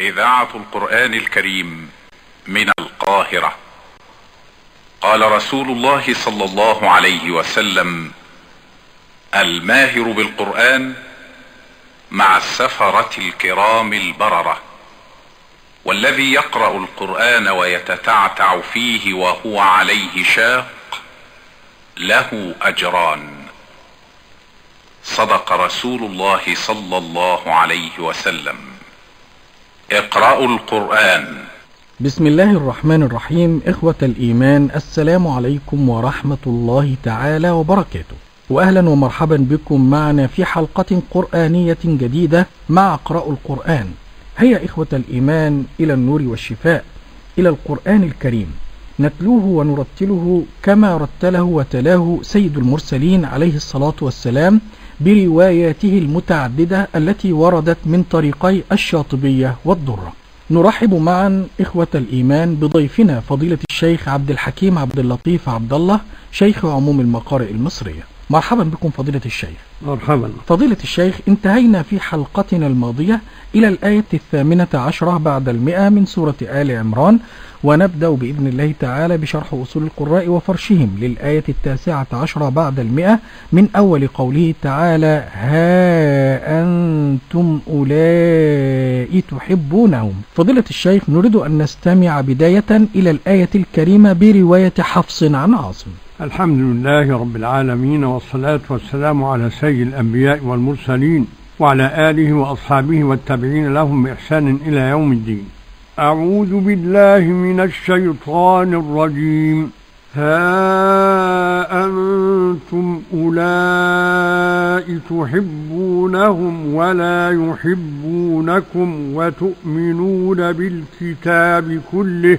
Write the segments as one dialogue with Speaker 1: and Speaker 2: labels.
Speaker 1: إذاعة القرآن الكريم من القاهرة. قال رسول الله صلى الله عليه وسلم الماهر بالقرآن مع السفرة الكرام البررة والذي يقرأ القرآن ويتتعتع فيه وهو عليه شاق له أجران. صدق رسول الله صلى الله عليه وسلم. اقرأوا القرآن.
Speaker 2: بسم الله الرحمن الرحيم. إخوة الإيمان السلام عليكم ورحمة الله تعالى وبركاته. وأهلا ومرحبا بكم معنا في حلقة قرآنية جديدة مع اقرأوا القرآن. هيا إخوة الإيمان إلى النور والشفاء إلى القرآن الكريم. نتلوه ونرتله كما رتله وتلاه سيد المرسلين عليه الصلاة والسلام برواياته المتعددة التي وردت من طريقي الشاطبية والضرة. نرحب معا إخوة الإيمان بضيفنا فضيلة الشيخ عبد الحكيم عبد اللطيف عبد الله شيخ عموم المقارئ المصرية. مرحبا بكم فضيلة الشيخ.
Speaker 3: مرحبا.
Speaker 2: فضيلة الشيخ انتهينا في حلقتنا الماضية إلى الآية الثامنة عشرة بعد المئة من سورة آل عمران ونبدأ بإذن الله تعالى بشرح أصول القراء وفرشهم للآية التاسعة عشرة بعد المئة من أول قوله تعالى ها أنتم أولئك تحبونهم فضيلة الشيخ نريد أن نستمع بداية إلى الآية الكريمة برواية حفص عن عاصم.
Speaker 3: الحمد لله رب العالمين والصلاة والسلام على سيد الأنبياء والمرسلين وعلى آله وأصحابه والتابعين لهم بإحسان إلى يوم الدين. أعوذ بالله من الشيطان الرجيم. ها أنتم أولئك تحبونهم ولا يحبونكم وتؤمنون بالكتاب كله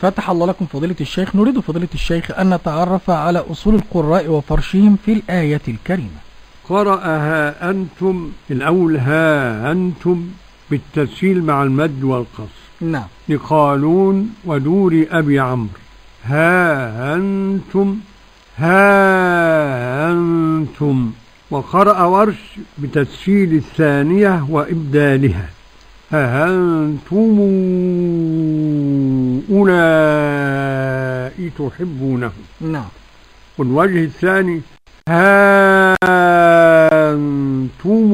Speaker 2: فتح الله لكم فضيلة الشيخ. نريد فضيلة الشيخ أن نتعرف على أصول القراء وفرشهم في الآية الكريمة.
Speaker 3: قرأها أنتم الأول ها أنتم بالتسهيل مع المد والقصر.
Speaker 2: نعم.
Speaker 3: لقالون ودور أبي عمرو. ها أنتم ها أنتم. وقرأ ورش بتسهيل الثانية وإبدالها. ها أنتم أولئك تحبونهم.
Speaker 2: نعم.
Speaker 3: والوجه الثاني ها أنتم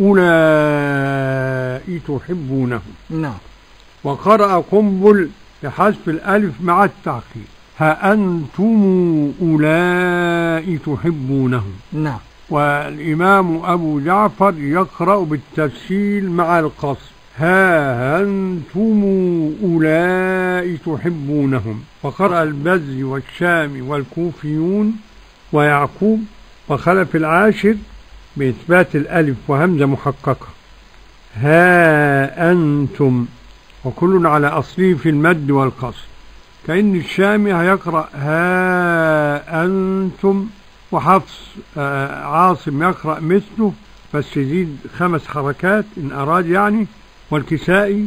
Speaker 3: أولئك تحبونهم.
Speaker 2: نعم.
Speaker 3: وقرأ قنبل بحذف الألف مع التعقيد ها أنتم أولئك تحبونهم.
Speaker 2: نعم.
Speaker 3: والإمام أبو جعفر يقرأ بالتفصيل مع القصر ها أنتم أولئك تحبونهم. وقرأ البزي والشام والكوفيون ويعقوب وخلف العاشر بإثبات الألف وهمزة محققة. ها أنتم. وكل على أصله في المد والقصر كأن الشامي هيقرأ ها أنتم وحفص آه، عاصم يقرأ مثله بس يزيد خمس حركات إن أراد يعني والكسائي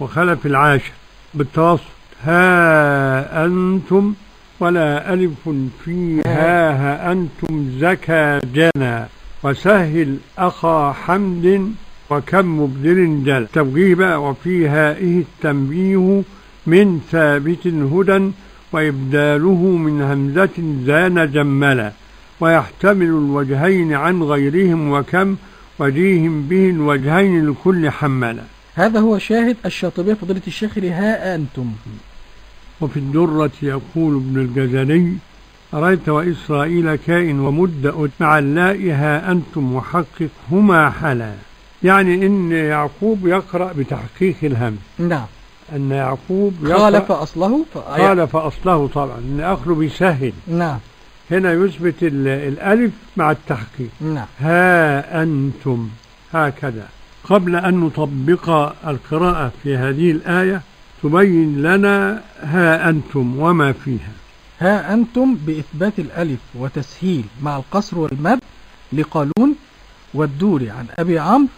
Speaker 3: وخلف العاشر. بالتوسط ها أنتم ولا ألف في ها أنتم زكى جنى وسهل أخا حمد وكم مبدل جل. توجيه بقى وفي هائه التنبيه من ثابت هدى وإبداله من همزة زان جملا. ويحتمل الوجهين عن غيرهم وكم وجيهم به الوجهين لكل حملا
Speaker 2: هذا هو شاهد الشاطبية فضيلة الشيخ لها أنتم.
Speaker 3: وفي الدرة يقول ابن الجزري أريت وإسرائيل كائن ومد مع اللائها أنتم وحقق هما حلا. يعني إن يعقوب يقرأ بتحقيق الهم.
Speaker 2: نعم.
Speaker 3: أن يعقوب
Speaker 2: خالف أصله.
Speaker 3: خالف أصله طبعا أن أخله بيسهل
Speaker 2: نعم.
Speaker 3: هنا يثبت ال- الألف مع التحقيق.
Speaker 2: نعم.
Speaker 3: ها أنتم. هكذا. قبل أن نطبق القراءة في هذه الآية تبين لنا ها أنتم وما فيها.
Speaker 2: ها أنتم بإثبات الألف وتسهيل مع القصر والمد لقالون والدوري عن أبي عمرو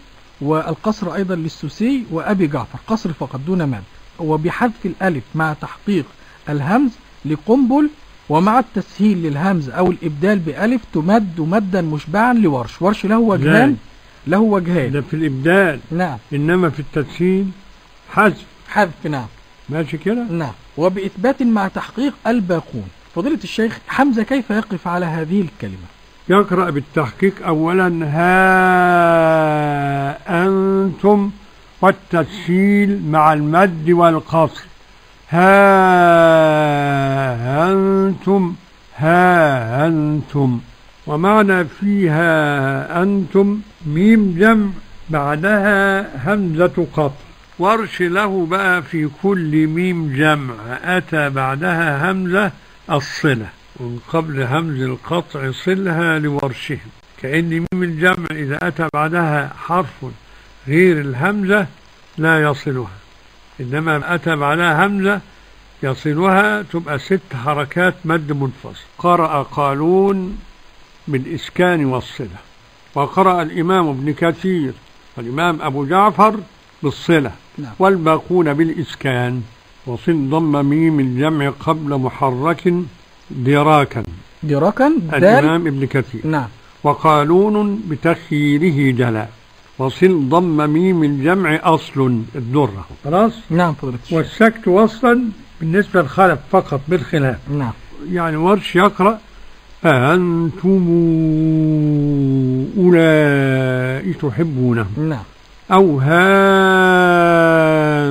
Speaker 2: والقصر أيضا للسوسي وأبي جعفر. قصر فقط دون مد. وبحذف الألف مع تحقيق الهمز لقنبل ومع التسهيل للهمز أو الإبدال بألف تمد مدا مشبعا لورش. ورش له وجهان. له وجهان.
Speaker 3: ده في الإبدال.
Speaker 2: نعم.
Speaker 3: إنما في التسهيل حذف.
Speaker 2: حذف نعم.
Speaker 3: ماشي كده؟
Speaker 2: نعم. وبإثبات مع تحقيق الباقون. فضيلة الشيخ حمزة كيف يقف على هذه الكلمة؟
Speaker 3: يقرأ بالتحقيق أولا ها أنتم والتسهيل مع المد والقصر. ها أنتم ها أنتم. ومعنى فيها أنتم ميم جمع بعدها همزة قطع. ورش له بقى في كل ميم جمع أتى بعدها همزة الصلة. ومن قبل همز القطع صلها لورشهم كأن ميم الجمع إذا أتى بعدها حرف غير الهمزة لا يصلها. إنما أتى بعدها همزة يصلها تبقى ست حركات مد منفصل. قرأ قالون بالإسكان والصلة وقرأ الإمام ابن كثير والإمام أبو جعفر بالصلة
Speaker 2: نعم.
Speaker 3: والباقون بالإسكان وصل ضم ميم الجمع قبل محرك دراكا.
Speaker 2: دراكا؟
Speaker 3: الإمام ابن كثير.
Speaker 2: نعم.
Speaker 3: وقالون بتخييره جلا. وصل ضم ميم الجمع أصل الدرة. خلاص؟
Speaker 2: نعم فضيلة الشيخ.
Speaker 3: والسكت وصلا بالنسبة للخلف فقط بالخلاف.
Speaker 2: نعم.
Speaker 3: يعني ورش يقرأ أنتم أولئك تحبونهم
Speaker 2: نعم.
Speaker 3: أو ها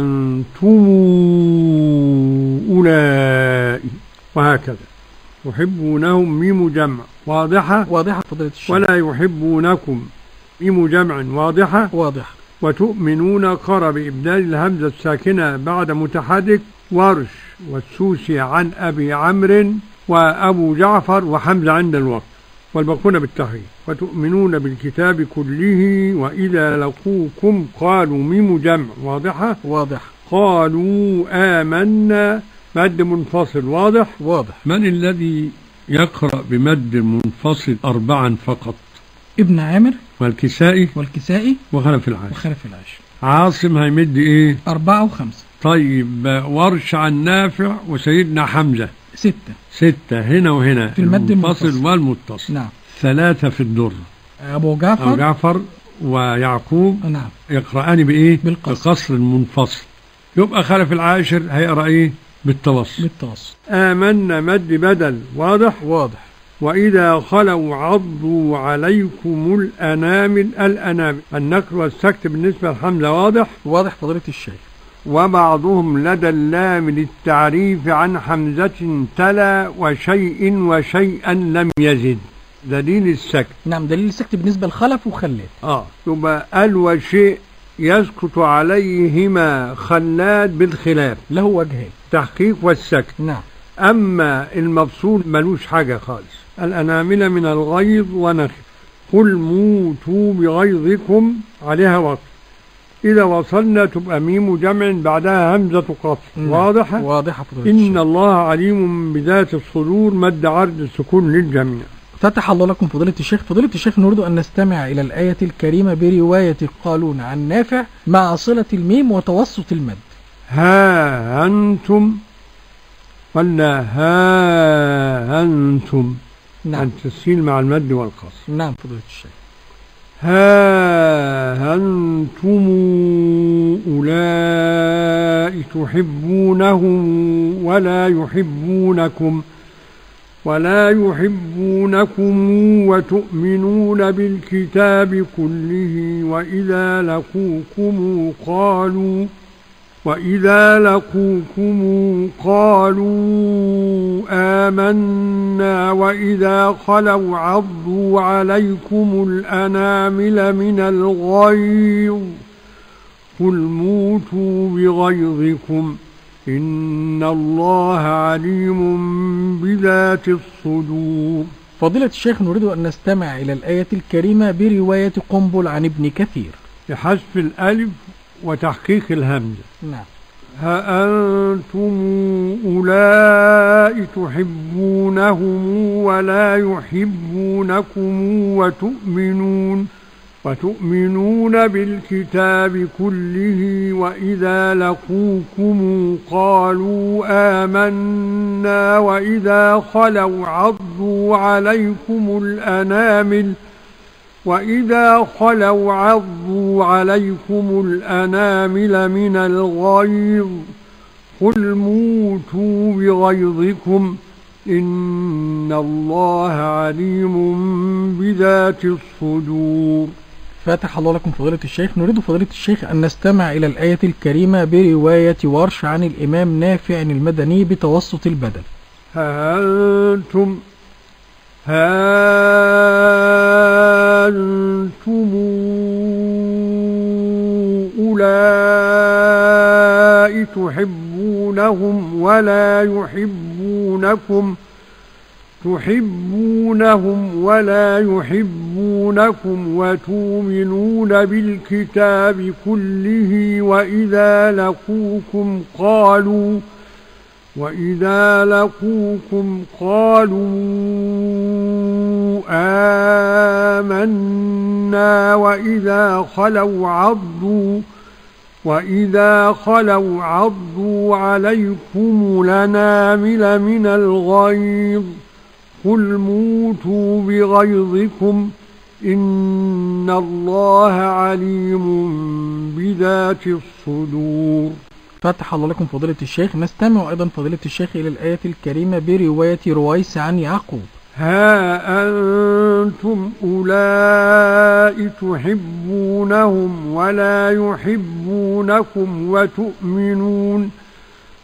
Speaker 3: أنتم أولئك وهكذا. يحبونهم ميم جمع. واضحة؟
Speaker 2: واضحة فضيلة الشيخ.
Speaker 3: ولا يحبونكم. ميم جمع واضحة
Speaker 2: واضح.
Speaker 3: وتؤمنون قرى بإبدال الهمزة الساكنة بعد متحرك ورش والسوسي عن أبي عمرو وأبو جعفر وحمزة عند الوقت. والباقون بالتحريك وتؤمنون بالكتاب كله وإذا لقوكم قالوا ميم جمع. واضحة؟
Speaker 2: واضح.
Speaker 3: قالوا آمنا. مد منفصل. واضح؟
Speaker 2: واضح.
Speaker 3: من الذي يقرأ بمد منفصل أربعا فقط؟
Speaker 2: ابن عامر؟
Speaker 3: والكسائي
Speaker 2: والكسائي
Speaker 3: وخلف العاشر
Speaker 2: وخلف العاشر
Speaker 3: عاصم هيمد إيه؟
Speaker 2: أربعة وخمسة.
Speaker 3: طيب ورش عن نافع وسيدنا حمزة.
Speaker 2: ستة.
Speaker 3: ستة هنا وهنا.
Speaker 2: في المد
Speaker 3: المنفصل. والمتصل.
Speaker 2: نعم.
Speaker 3: ثلاثة في الدر.
Speaker 2: أبو جعفر.
Speaker 3: جعفر ويعقوب.
Speaker 2: نعم.
Speaker 3: يقرأان بإيه؟
Speaker 2: بالقصر.
Speaker 3: بقصر المنفصل. يبقى خلف العاشر هيقرأ إيه؟ بالتوسط
Speaker 2: بالتوسط
Speaker 3: آمنا مد بدل. واضح؟
Speaker 2: واضح.
Speaker 3: وإذا خلوا عضوا عليكم الأنامل الأنامل النقل والسكت بالنسبة لحمزة واضح؟
Speaker 2: واضح فضيلة الشيخ.
Speaker 3: وبعضهم لدى اللام للتعريف عن حمزة تلا وشيء وشيئا لم يزد. دليل السكت.
Speaker 2: نعم دليل السكت بالنسبة لخلف وخلات
Speaker 3: آه يبقى ال وشيء يسكت عليهما خلاد بالخلاف.
Speaker 2: له وجهين.
Speaker 3: تحقيق والسكت.
Speaker 2: نعم.
Speaker 3: أما المفصول ملوش حاجة خالص. الأنامل من الغيظ ونخف قل موتوا بغيظكم عليها وقت. إذا وصلنا تبقى ميم جمع بعدها همزة
Speaker 2: نعم.
Speaker 3: واضحة؟
Speaker 2: واضحة
Speaker 3: إن الله عليم بذات الصدور مد عرض السكون للجميع.
Speaker 2: فتح الله لكم فضيلة الشيخ. فضيلة الشيخ نريد أن نستمع إلى الآية الكريمة برواية قالون عن نافع مع صلة الميم وتوسط المد.
Speaker 3: ها أنتم؟ ولا ها أنتم.
Speaker 2: نعم.
Speaker 3: التسهيل مع المد والقصر.
Speaker 2: نعم فضيلة الشيخ.
Speaker 3: ها أنتم أولئك تحبونهم ولا يحبونكم ولا يحبونكم وتؤمنون بالكتاب كله وإذا لقوكم قالوا وإذا لقوكم قالوا آمنا وإذا خلوا عضوا عليكم الأنامل من الغيظ قل موتوا بغيظكم إن الله عليم بذات الصدور
Speaker 2: فضيلة الشيخ نريد أن نستمع إلى الآية الكريمة برواية قنبل عن ابن كثير.
Speaker 3: بحذف الألف وتحقيق الهمزة
Speaker 2: نعم.
Speaker 3: ها أنتم أولئك تحبونهم ولا يحبونكم وتؤمنون وتؤمنون بالكتاب كله وإذا لقوكم قالوا آمنا وإذا خلوا عضوا عليكم الأنامل وإذا خلوا عضوا عليكم الأنامل من الغيظ قل موتوا بغيظكم إن الله عليم بذات الصدور
Speaker 2: فتح الله لكم فضيلة الشيخ. نريد فضيلة الشيخ أن نستمع إلى الآية الكريمة برواية ورش عن الإمام نافع المدني بتوسط البدل
Speaker 3: ها أنتم ها أنتم أولئك تحبونهم ولا يحبونكم تحبونهم ولا يحبونكم وتؤمنون بالكتاب كله وإذا لقوكم قالوا وإذا لقوكم قالوا آمنا وإذا خلوا عضوا وإذا خلوا عضوا عليكم لنامل من الغيظ قل موتوا بغيظكم إن الله عليم بذات الصدور
Speaker 2: فتح الله لكم فضيلة الشيخ نستمع أيضا فضيلة الشيخ إلى الآية الكريمة برواية رويس عن يعقوب.
Speaker 3: ها أنتم أولئك تحبونهم ولا يحبونكم وتؤمنون.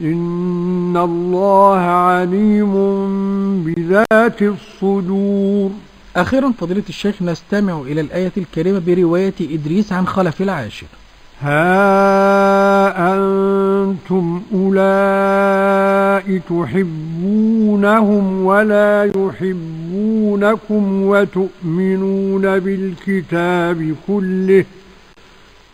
Speaker 3: إن الله عليم بذات الصدور
Speaker 2: أخيرا فضيلة الشيخ نستمع إلى الآية الكريمة برواية إدريس عن خلف العاشر
Speaker 3: ها أنتم أولئك تحبونهم ولا يحبونكم وتؤمنون بالكتاب كله.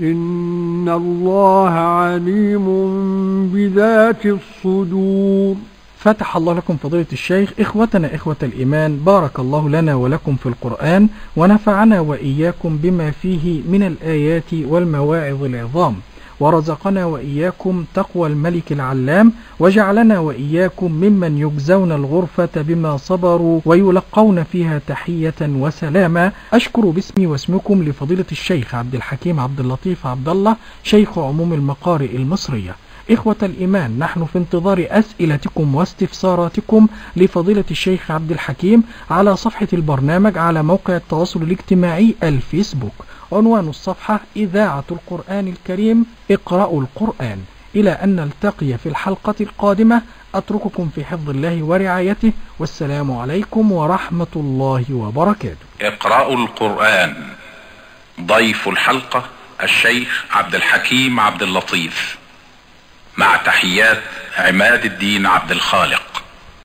Speaker 3: إن الله عليم بذات الصدور
Speaker 2: فتح الله لكم فضيلة الشيخ إخوتنا إخوة الإيمان بارك الله لنا ولكم في القرآن ونفعنا وإياكم بما فيه من الآيات والمواعظ العظام. ورزقنا وإياكم تقوى الملك العلام وجعلنا وإياكم ممن يجزون الغرفة بما صبروا ويلقون فيها تحية وسلاما. أشكر باسمي واسمكم لفضيلة الشيخ عبد الحكيم عبد اللطيف عبد الله شيخ عموم المقارئ المصرية. إخوة الإيمان نحن في انتظار أسئلتكم واستفساراتكم لفضيلة الشيخ عبد الحكيم على صفحة البرنامج على موقع التواصل الاجتماعي الفيسبوك. عنوان الصفحة إذاعة القرآن الكريم اقرأوا القرآن. إلى أن نلتقي في الحلقة القادمة أترككم في حفظ الله ورعايته. والسلام عليكم ورحمة الله وبركاته.
Speaker 1: اقرأوا القرآن. ضيف الحلقة الشيخ عبد الحكيم عبد اللطيف. مع تحيات عماد الدين عبد الخالق.